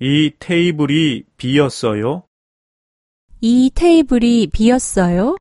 이 테이블이 비었어요? 이 테이블이 비었어요?